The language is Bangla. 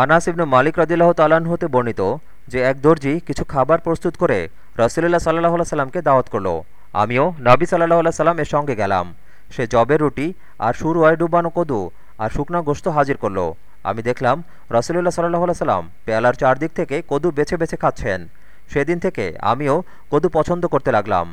আনাস ইবনু মালিক রদিল্লাহ তালান হতে বর্ণিত যে এক দর্জি কিছু খাবার প্রস্তুত করে রসুল্লাহ সাল্লাহ সাল্লামকে দাওয়াত করল। আমিও নাবি সাল্লাহ সাল্লাম এর সঙ্গে গেলাম। সে জবের রুটি আর সুর ওয়াই ডুবানো কদু আর শুকনো গোস্ত হাজির করল। আমি দেখলাম রসুল্লাহ সাল্লাহ সাল্লাম পেয়ালার চারদিক থেকে কদু বেছে বেছে খাচ্ছেন। সেদিন থেকে আমিও কদু পছন্দ করতে লাগলাম।